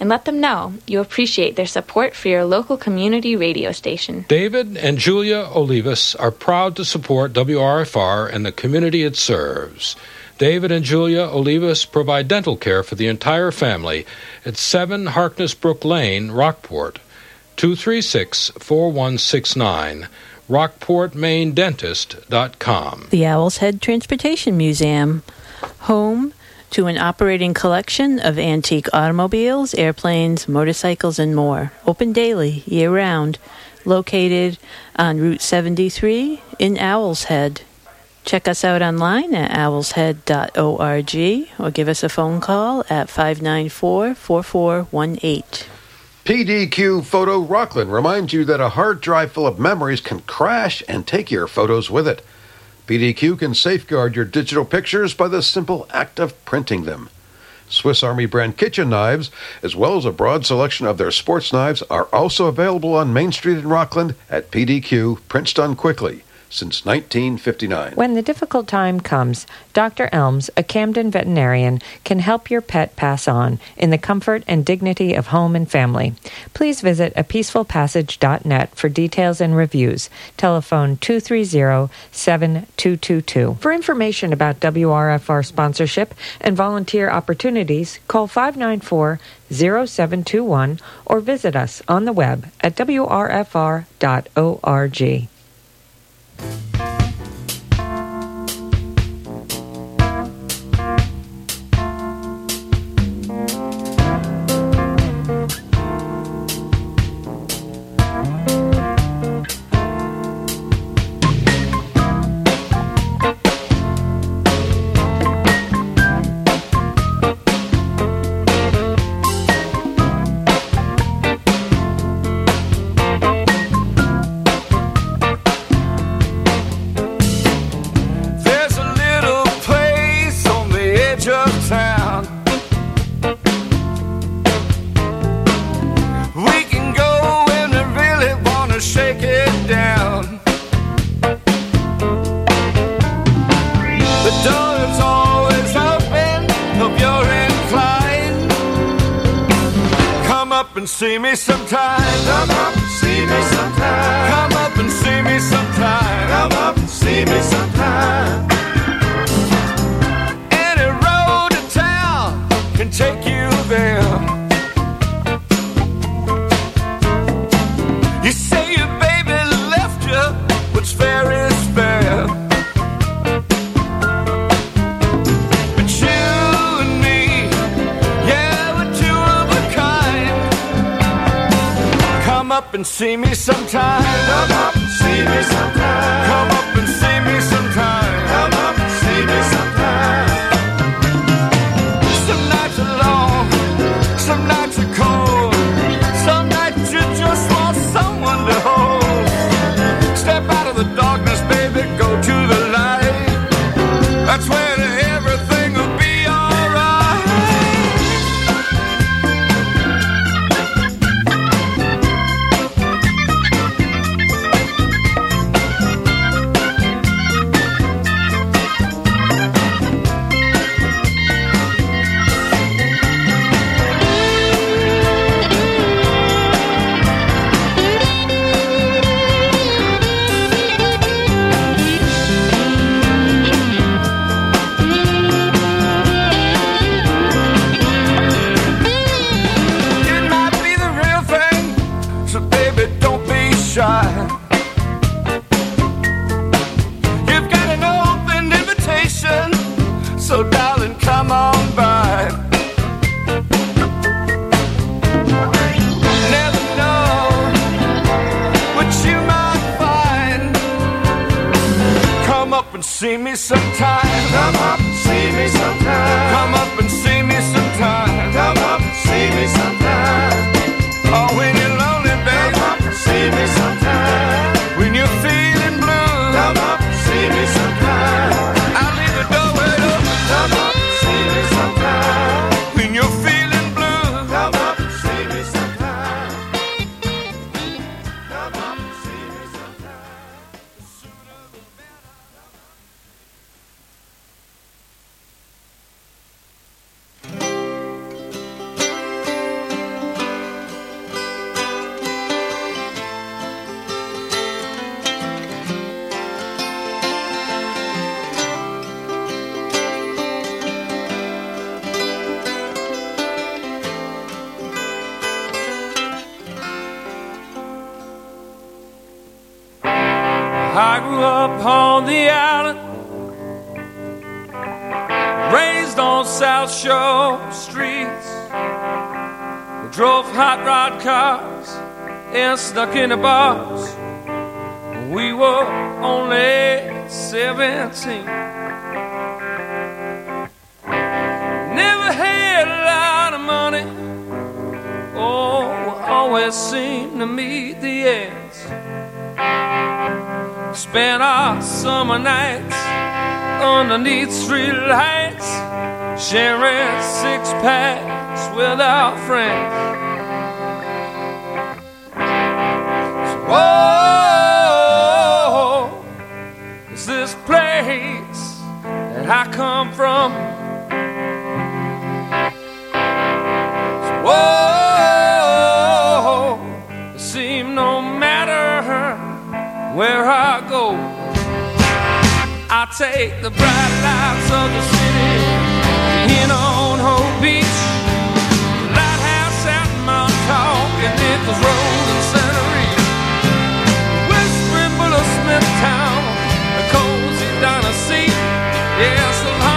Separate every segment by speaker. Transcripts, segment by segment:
Speaker 1: and let them know you appreciate their support for your local community radio station.
Speaker 2: David and Julia Olivas are proud to support WRFR and the community it serves. David and Julia Olivas provide dental care for the entire family at 7 Harkness Brook Lane, Rockport. 236 4169. RockportMainDentist.com.
Speaker 3: The Owl's Head Transportation Museum, home to an operating collection of antique automobiles, airplanes, motorcycles, and more. Open daily, year round. Located on Route 73 in Owl's Head. Check us out online at owlshead.org or give us a phone call at 594 4418.
Speaker 4: PDQ Photo Rockland reminds you that a hard drive full of memories can crash and take your photos with it. PDQ can safeguard your digital pictures by the simple act of printing them. Swiss Army brand kitchen knives, as well as a broad selection of their sports knives, are also available on Main Street in Rockland at PDQ, prints done quickly since 1959.
Speaker 5: When the difficult time comes, Dr. Elms, a Camden veterinarian, can help your pet pass on in the comfort and dignity of home and family. Please visit apeacefulpassage.net for details and reviews. Telephone 230-7222. For information about WRFR sponsorship and volunteer opportunities, call 594 0721 or visit us on the web at wrfr.org.
Speaker 6: There's
Speaker 7: hot rod cars and stuck in the bars. We were only 17. Never had a lot of money. Oh, always seemed to meet the ends. Spent our summer nights underneath street lights, sharing six packs with our friends. Whoa, is this place that I come from? Whoa, it seems no matter where I go, I take the bright lights of the city in on Hope Beach, Lighthouse at Montauk, and Nichols Road and diner yes, the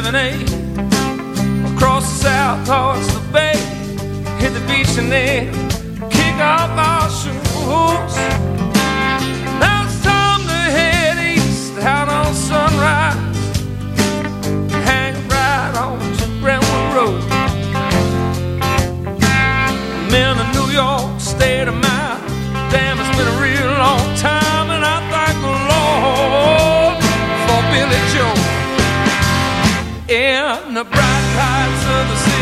Speaker 7: 27A across the south towards the bay. Hit the beach and then kick off our shoes. The bright lights of the city,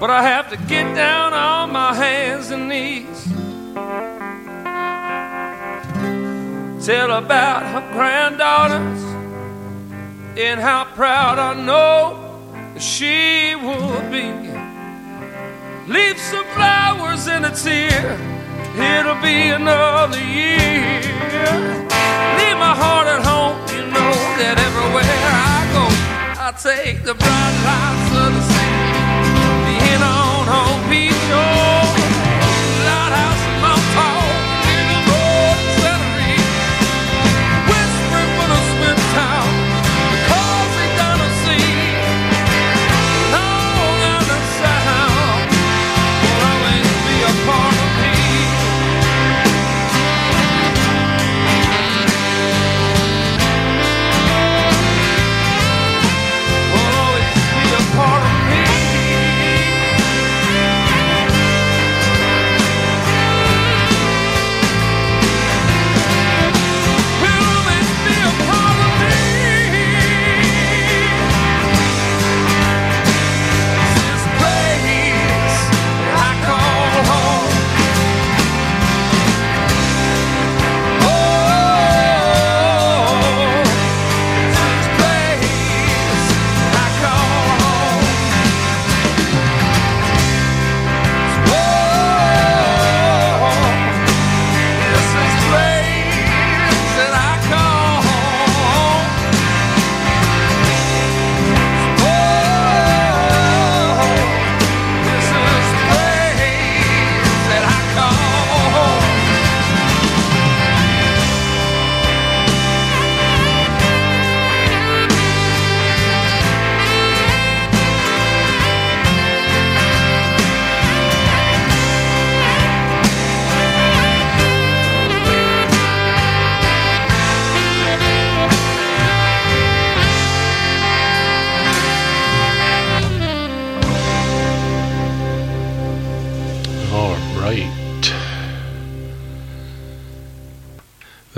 Speaker 7: but I have to get down on my hands and knees. Tell about her granddaughters and how proud I know she would be. Leave some flowers and a tear, it'll be another year. Leave my heart at home, you know that everywhere I go, I take the bright lights of the city.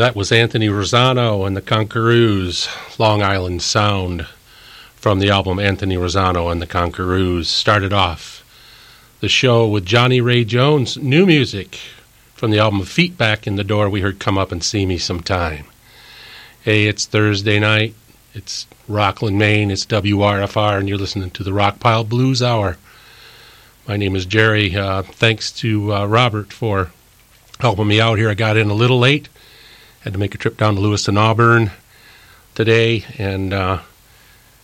Speaker 8: That was Anthony Rosano and the Conqueroos, Long Island Sound, from the album Anthony Rosano and the Conqueroos. Started off the show with Johnny Ray Jones, new music from the album Feet Back in the Door. We heard Come Up and See Me Sometime. Hey, it's Thursday night. It's Rockland, Maine. It's WRFR, and you're listening to the Rockpile Blues Hour. My name is Jerry. Uh, thanks to uh, Robert for helping me out here. I got in a little late. Had to make a trip down to Lewiston, Auburn today, and uh,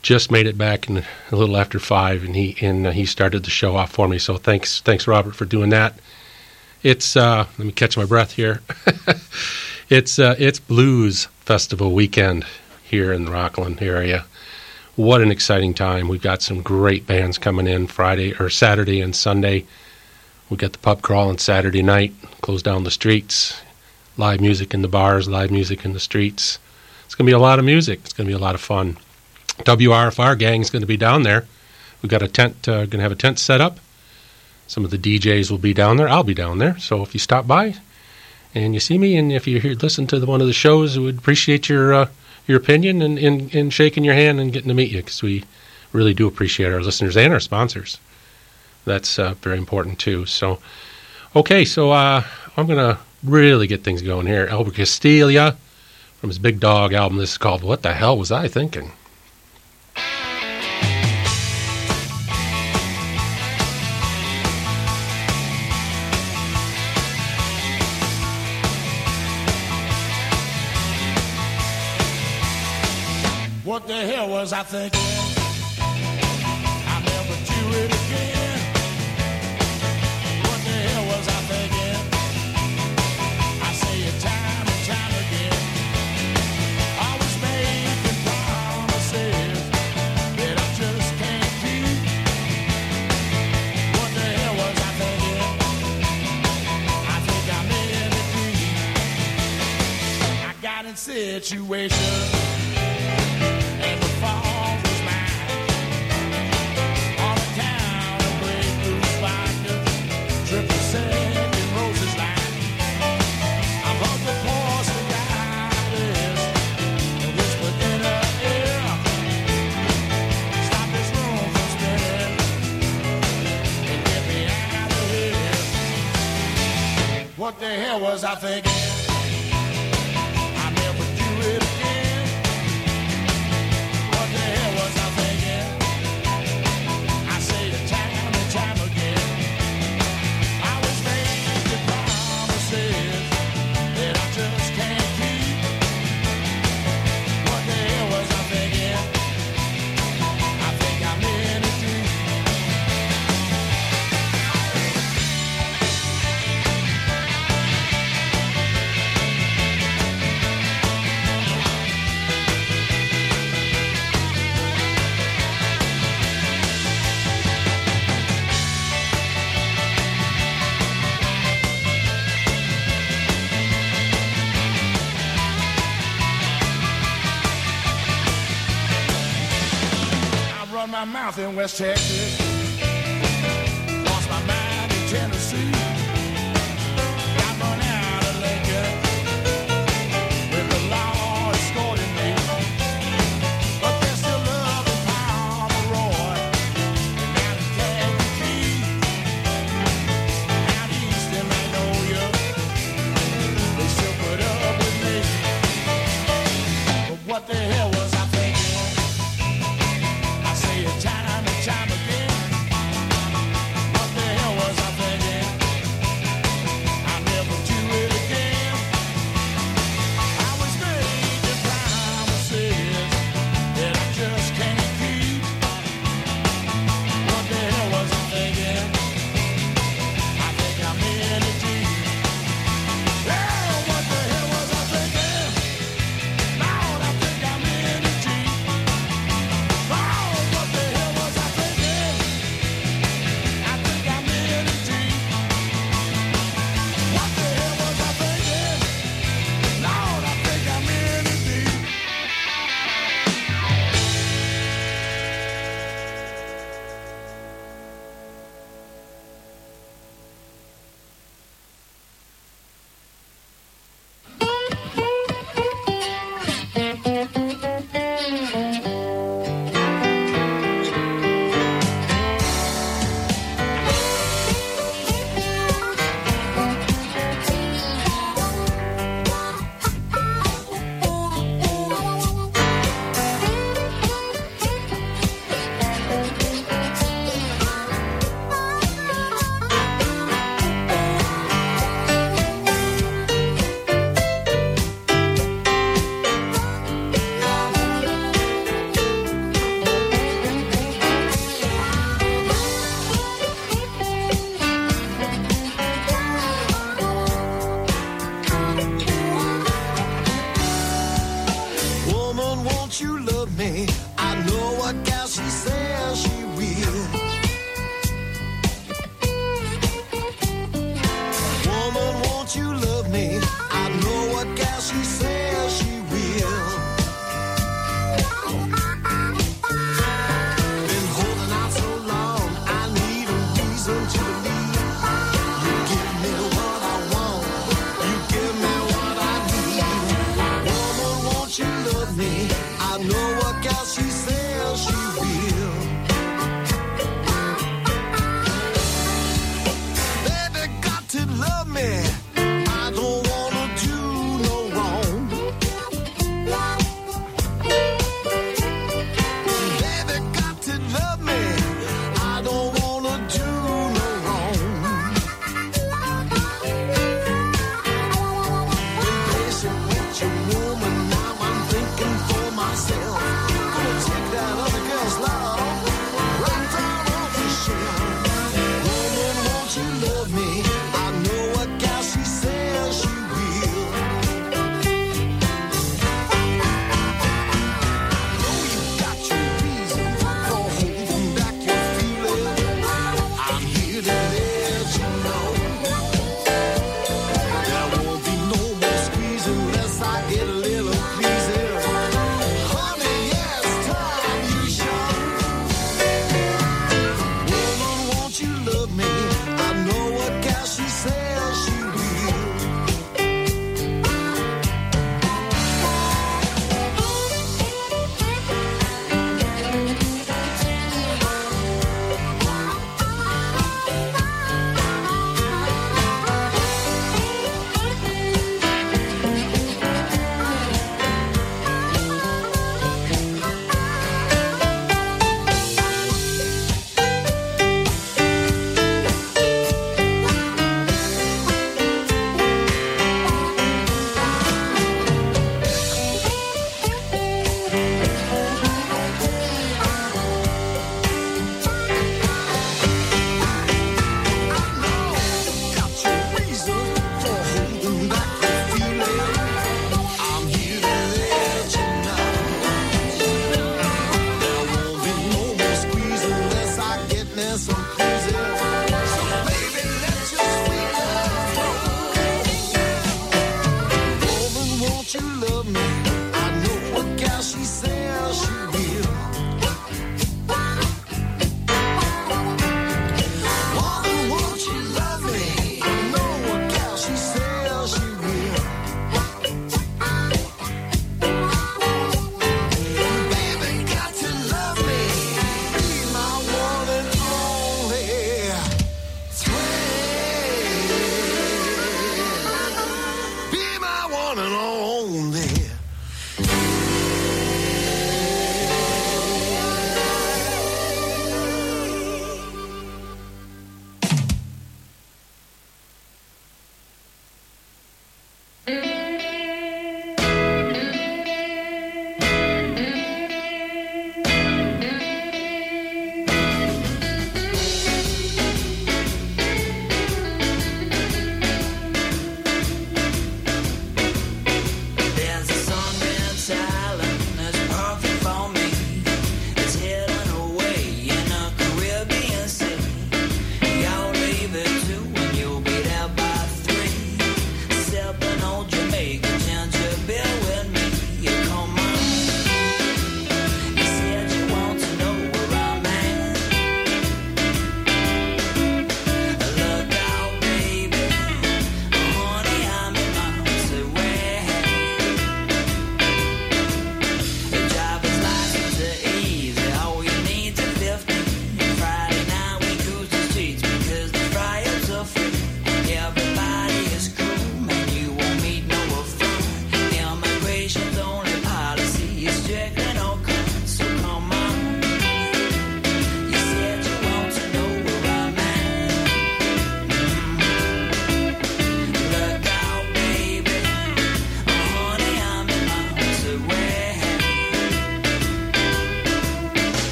Speaker 8: just made it back in a little after five, and he and uh, he started the show off for me. So thanks, thanks, Robert, for doing that. It's uh, let me catch my breath here. it's uh, it's Blues Festival weekend here in the Rockland area. What an exciting time! We've got some great bands coming in Friday or Saturday and Sunday. We got the pub crawl on Saturday night, close down the streets, live music in the bars, live music in the streets. It's going to be a lot of music. It's going to be a lot of fun. WRFR gang is going to be down there. We've got a tent, uh, going to have a tent set up. Some of the DJs will be down there. I'll be down there. So if you stop by and you see me, and if you hear, listen to the, one of the shows, we would appreciate your uh, your opinion and, and, and shaking your hand and getting to meet you because we really do appreciate our listeners and our sponsors. That's uh, very important too. So, okay, so uh, I'm going to really get things going here. Albert Castiglia from his Big Dog album. This is called What the Hell Was I Thinking?
Speaker 9: What the hell was I thinking? Here. What the hell was I thinking? My mouth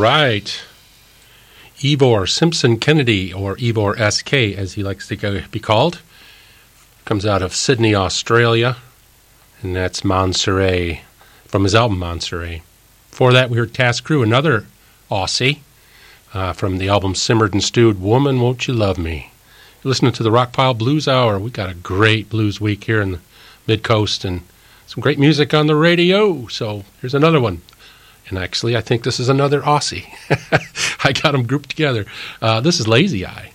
Speaker 6: right. Ivor Simpson Kennedy, or Ivor SK as he likes to be called, comes out of Sydney, Australia, and that's Montserrat from his album Montserrat. Before that, we heard Task Crew, another Aussie uh, from the album Simmered and Stewed, Woman, Won't You Love Me? You're listening to the Rockpile Blues Hour. We got a great blues week here in the Mid Coast and some great music on the radio. So here's another one. And actually, I think this is another Aussie. I got them grouped together. Uh, this is Lazy Eye.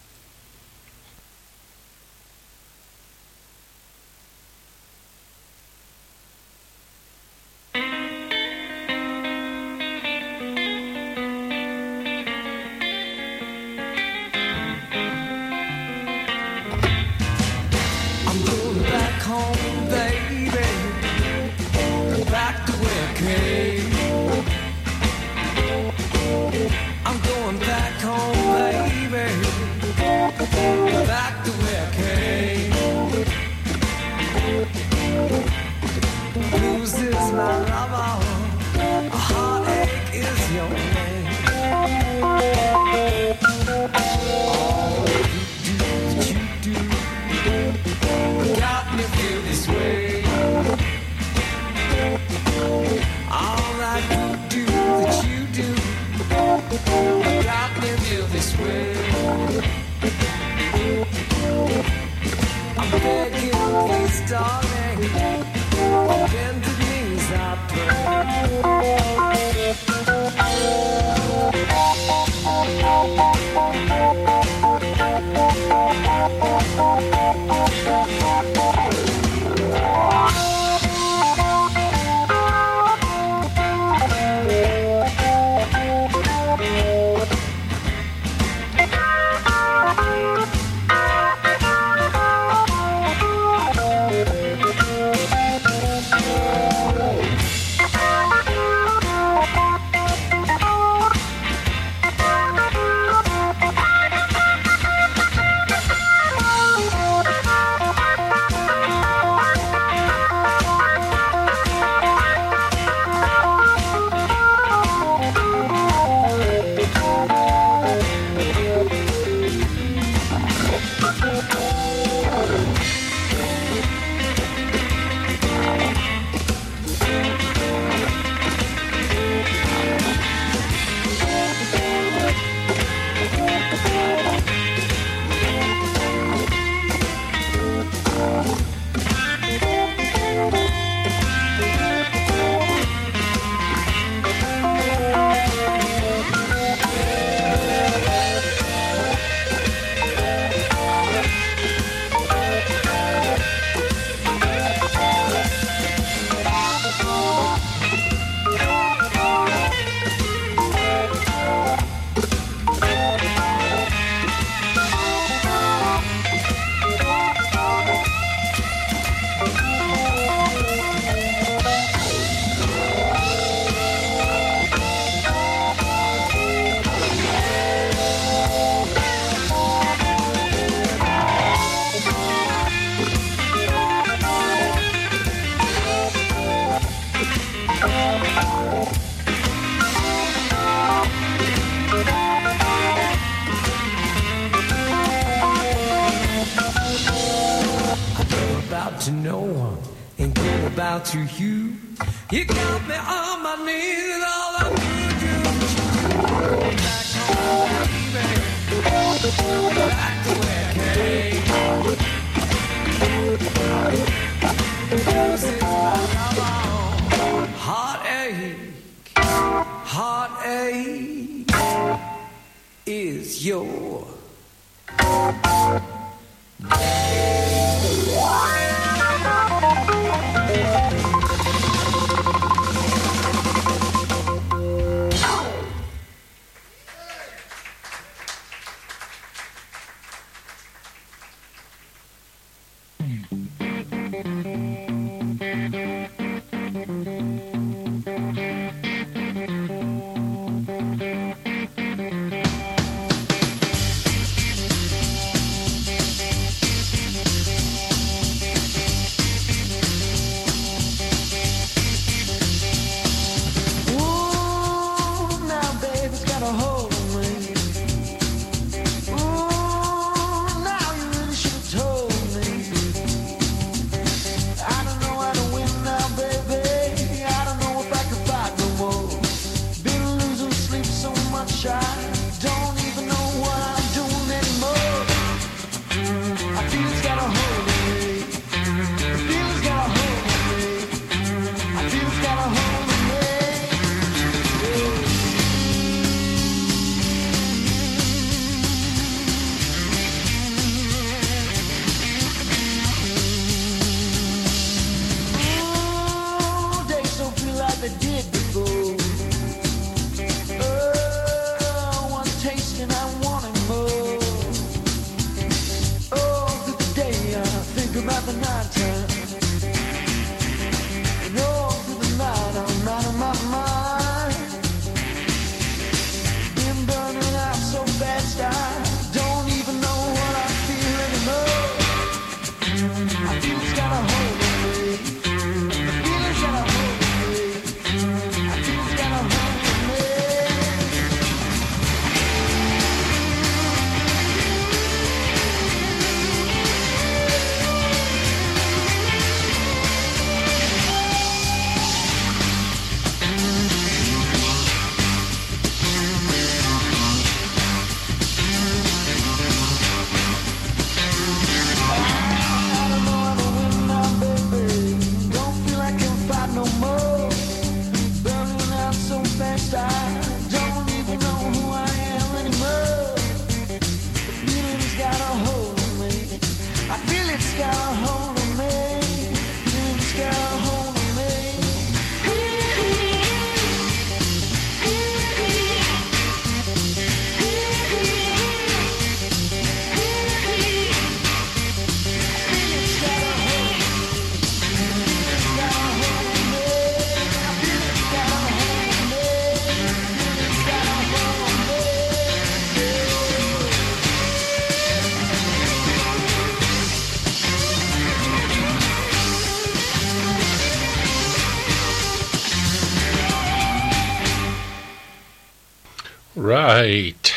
Speaker 8: Right.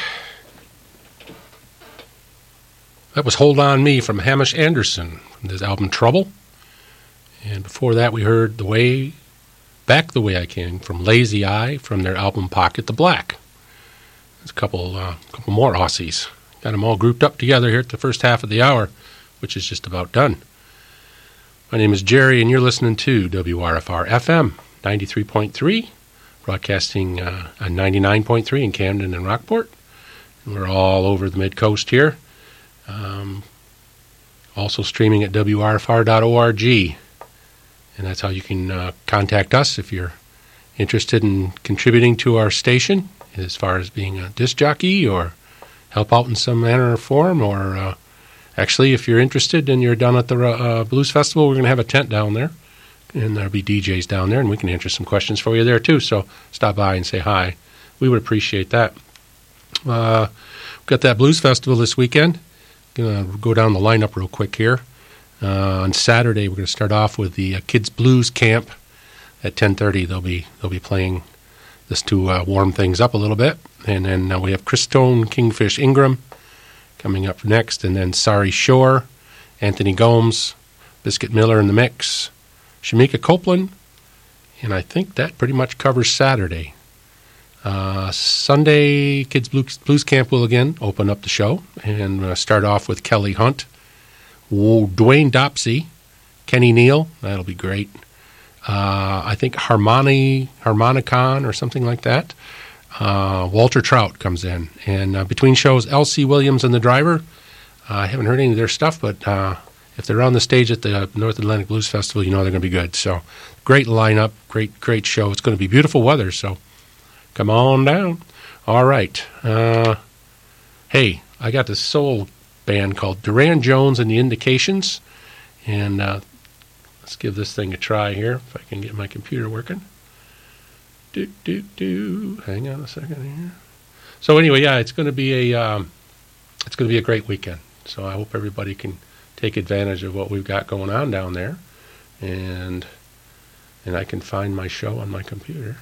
Speaker 8: That was Hold On Me from Hamish Anderson from his album Trouble. And before that, we heard The Way Back the Way I Came from Lazy Eye from their album Pocket the Black. There's a couple, uh, couple more Aussies. Got them all grouped up together here at the first half of the hour, which is just about done. My name is Jerry, and you're listening to WRFR FM 93.3 broadcasting uh, on 99.3 in Camden and Rockport. And we're all over the mid coast here. Um, also streaming at WRFR.org. And that's how you can uh, contact us if you're interested in contributing to our station as far as being a disc jockey or help out in some manner or form. Or uh, actually, if you're interested and you're down at the uh, Blues Festival, we're going to have a tent down there and there'll be DJs down there, and we can answer some questions for you there too. So stop by and say hi. We would appreciate that. Uh, we've got that blues festival this weekend. Gonna go down the lineup real quick here. Uh, on Saturday, we're going to start off with the uh, Kids Blues Camp at 10:30. They'll be they'll be playing this to warm things up a little bit, and then we have Christone, Kingfish Ingram coming up next, and then Sari Schorr, Anthony Gomes, Biscuit Miller in the mix. Shemekia Copeland, and I think that pretty much covers Saturday. Uh, Sunday, Kids Blues, Blues Camp will again open up the show and uh, start off with Kelley Hunt, Whoa, Dwayne Dopsie, Kenny Neal. That'll be great. Uh, I think Harmony, Harmonicon or something like that. Walter Trout comes in. And between shows, L.C. Williams and the driver. I haven't heard any of their stuff, but if they're on the stage at the North Atlantic Blues Festival, you know they're going to be good. So, great lineup, great, great show. It's going to be beautiful weather, so come on down. All right. Uh, hey, I got this soul band called Durand Jones and the Indications, and uh, let's give this thing a try here if I can get my computer working. Do do do. Hang on a second here. So anyway, yeah, it's going to be a um, it's going to be a great weekend. So I hope everybody can take advantage of what we've got going on down there, and and I can find my show on my computer.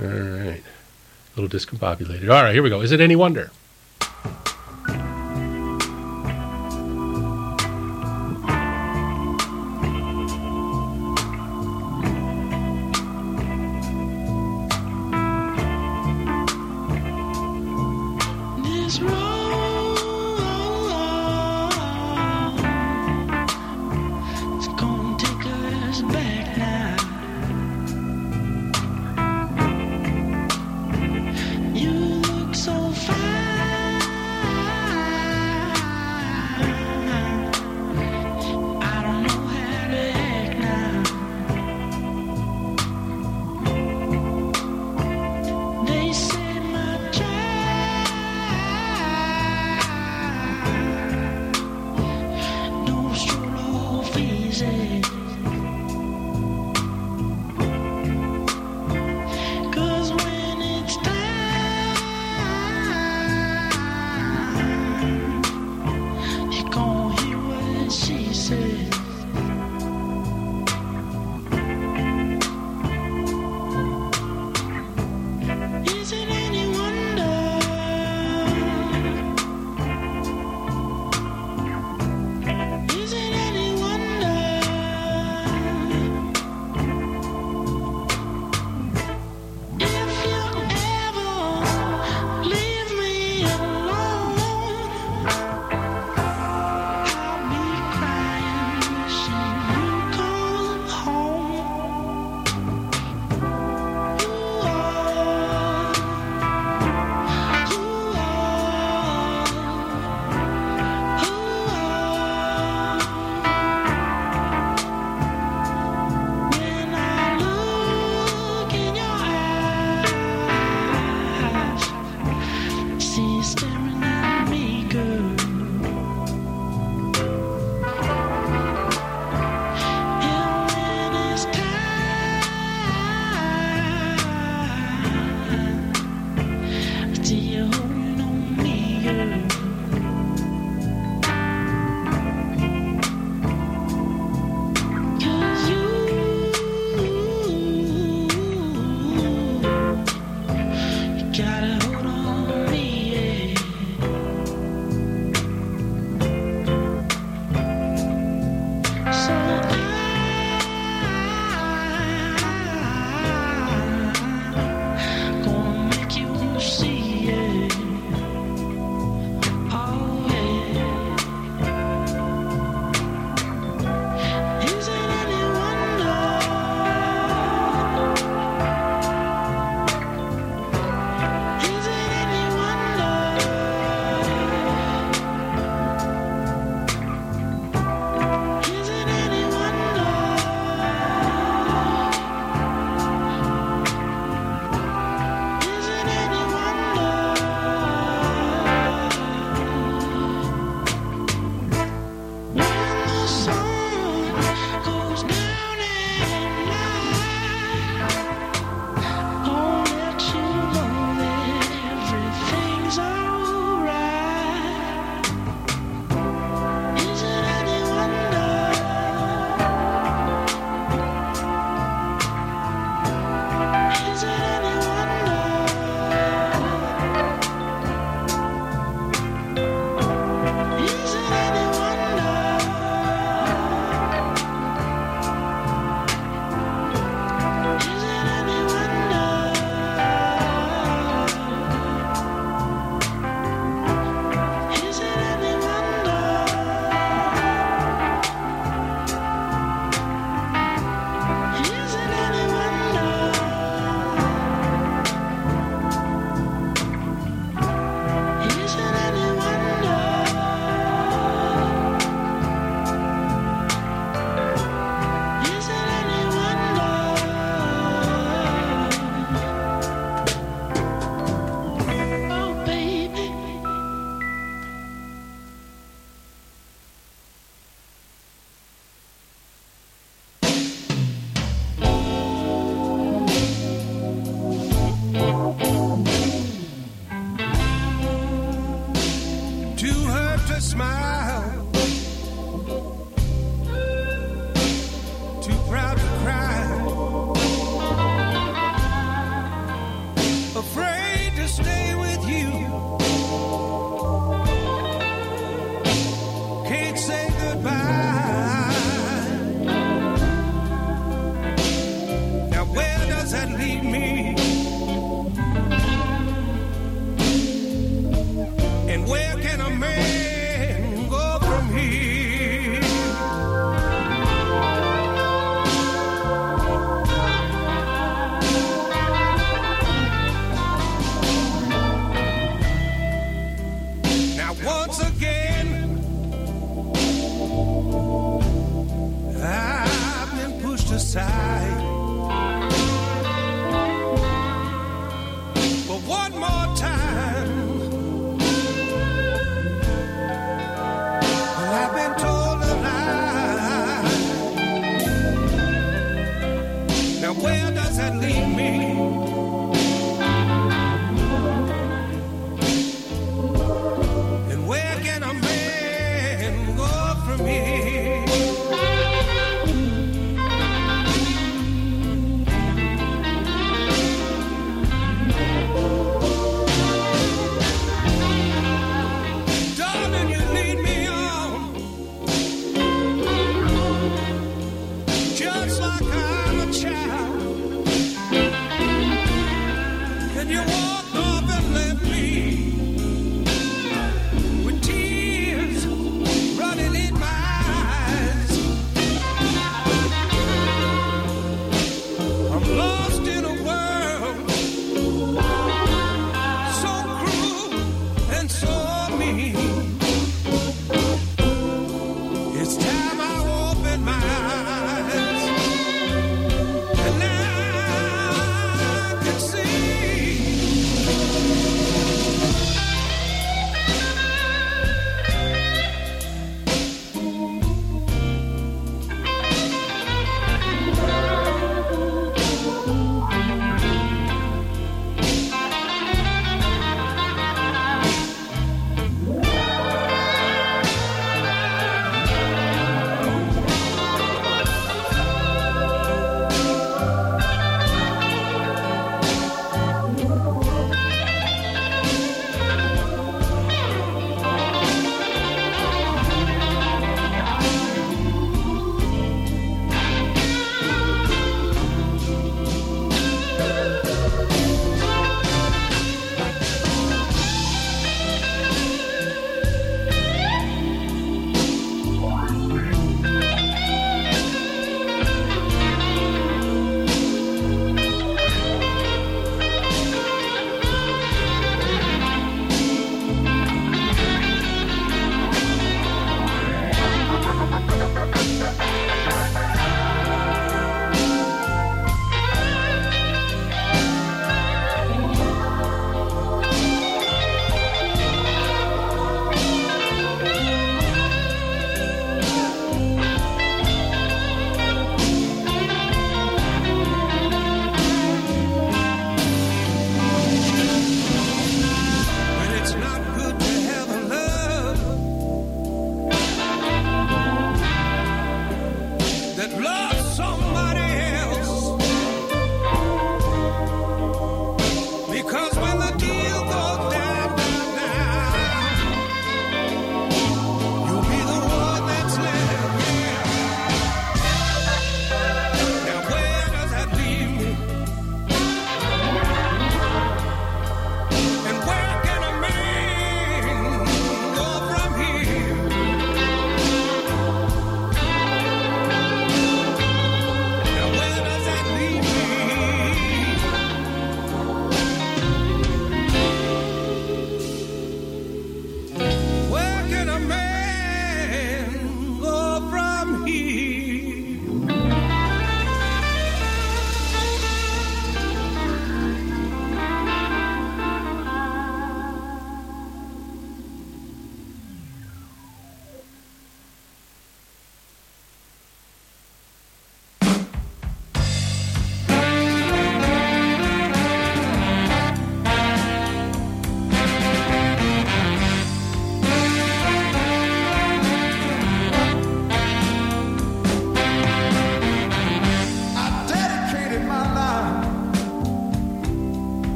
Speaker 8: All right, a little discombobulated. All right, here we go. Is it any wonder?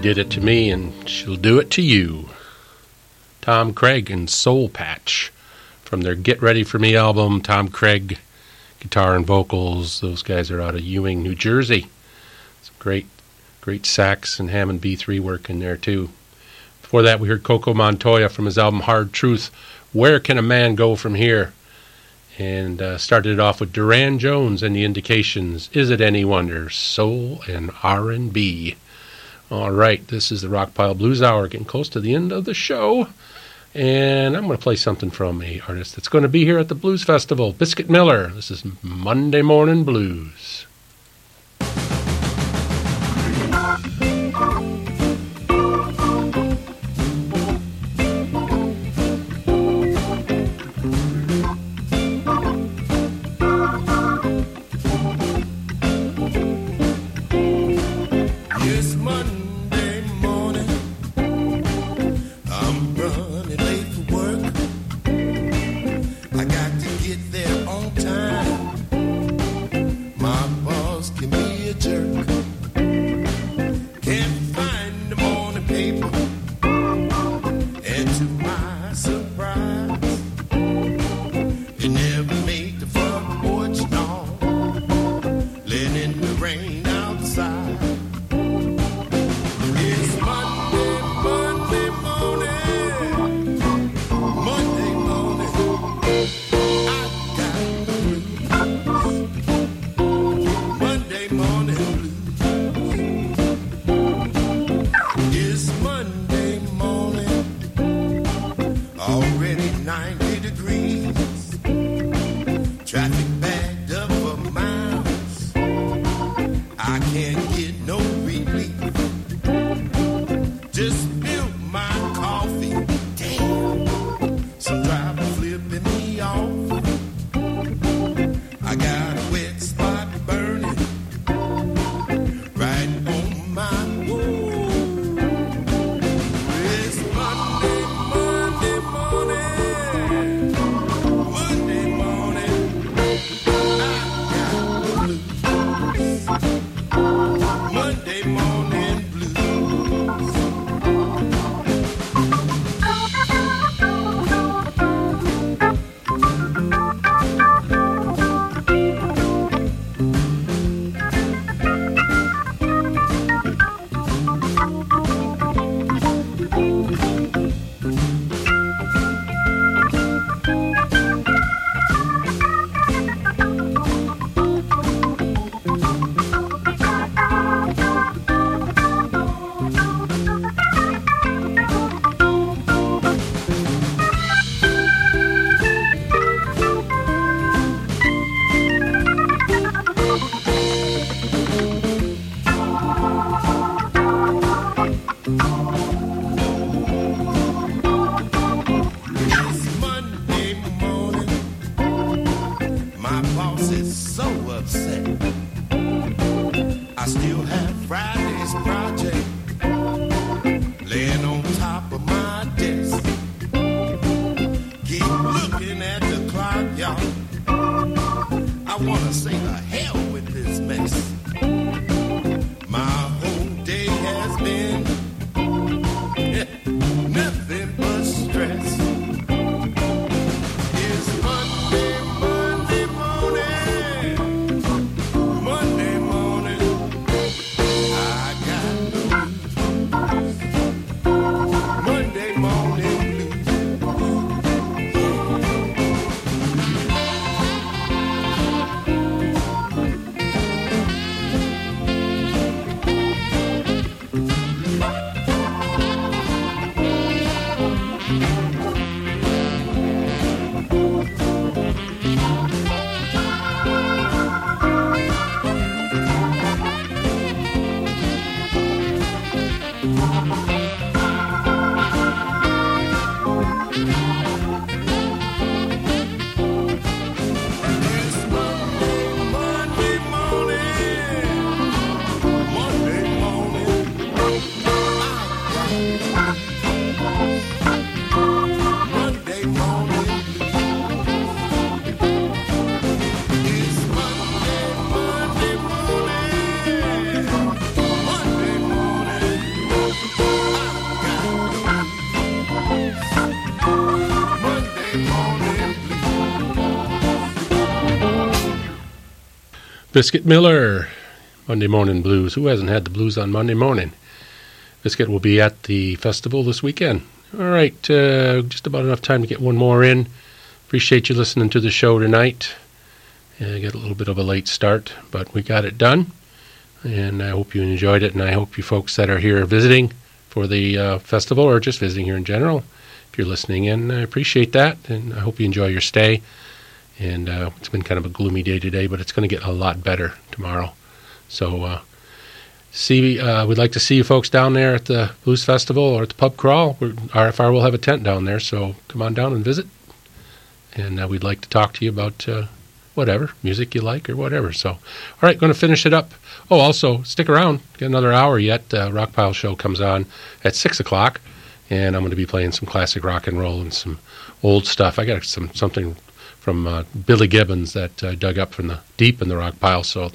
Speaker 6: Did it to me,
Speaker 8: and she'll do it to you. Tom Craig and Soul Patch from their Get Ready For Me album. Tom Craig, guitar and vocals. Those guys are out of Ewing, New Jersey. Some great, great sax and Hammond B3 work in there, too. Before that, we heard Coco Montoya from his album Hard Truth. Where Can a Man Go From Here? And uh, started it off with Durand Jones and the Indications. Is it any wonder? Soul and R&B. All right, this is the Rockpile Blues Hour, getting close to the end of the show. And I'm going to play something from a artist that's going to be here at the Blues Festival, Biscuit Miller. This is Monday Morning Blues.
Speaker 10: I still have Friday's project
Speaker 8: Biscuit Miller, Monday Morning Blues. Who hasn't had the blues on Monday morning? Biscuit will be at the festival this weekend. All right, uh, just about enough time to get one more in. Appreciate you listening to the show tonight. I got a little bit of a late start, but we got it done. And I hope you enjoyed it, and I hope you folks that are here visiting for the uh, festival or just visiting here in general, if you're listening in, I appreciate that, and I hope you enjoy your stay. And uh, it's been kind of a gloomy day today, but it's going to get a lot better tomorrow. So, uh, see, uh, we'd like to see you folks down there at the Blues Festival or at the pub crawl. We're, RFR will have a tent down there, so come on down and visit. And uh, we'd like to talk to you about uh, whatever music you like or whatever. So, all right, going to finish it up. Oh, also stick around, get another hour yet. Uh, Rockpile show comes on at six o'clock, and I'm going to be playing some classic rock and roll and some old stuff. I got some something from uh, Billy Gibbons that uh, dug up from the deep in the rock pile. So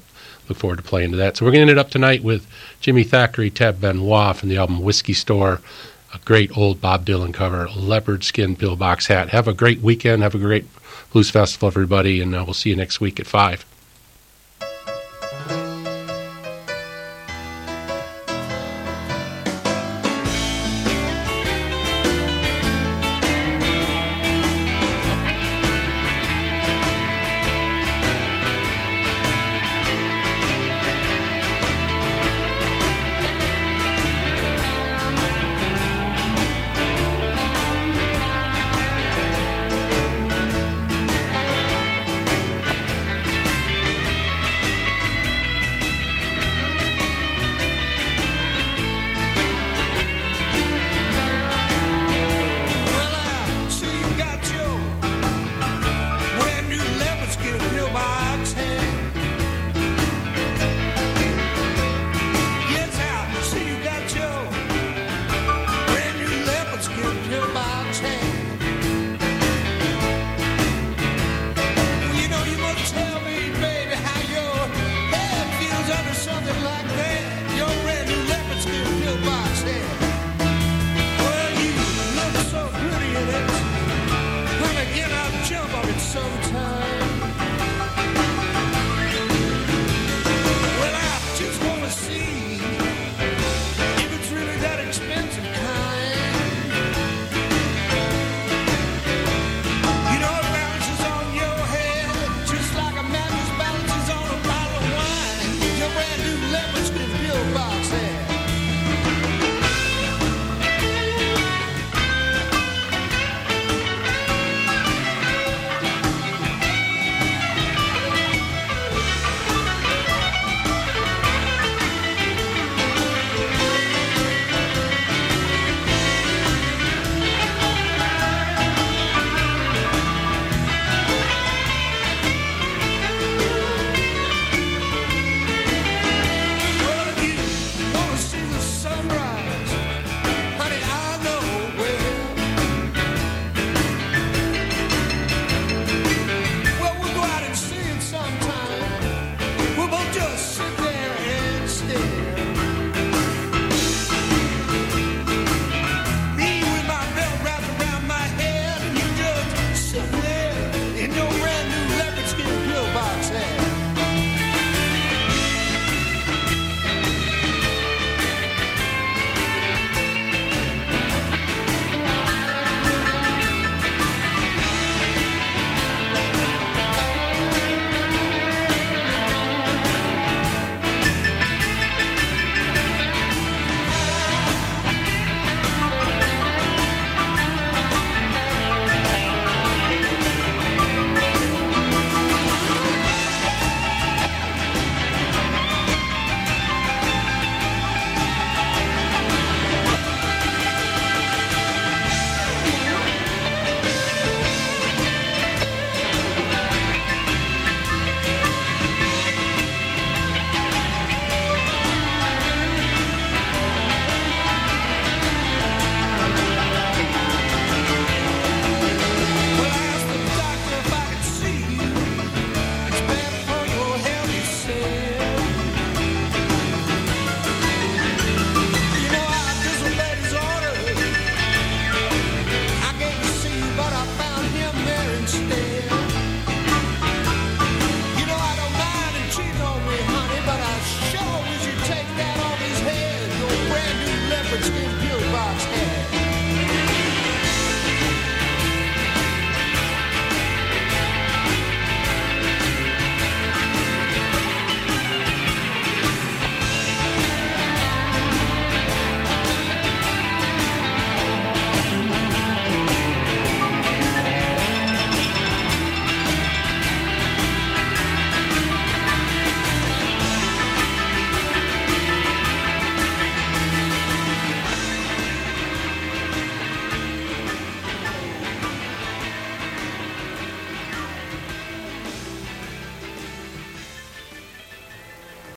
Speaker 8: look forward to playing to that. So we're going to end it up tonight with Jimmy Thackery, Tab Benoit from the album Whiskey Store, a great old Bob Dylan cover, leopard skin pillbox hat. Have a great weekend. Have a great blues festival, everybody, and uh, we'll see you next week at
Speaker 9: 5.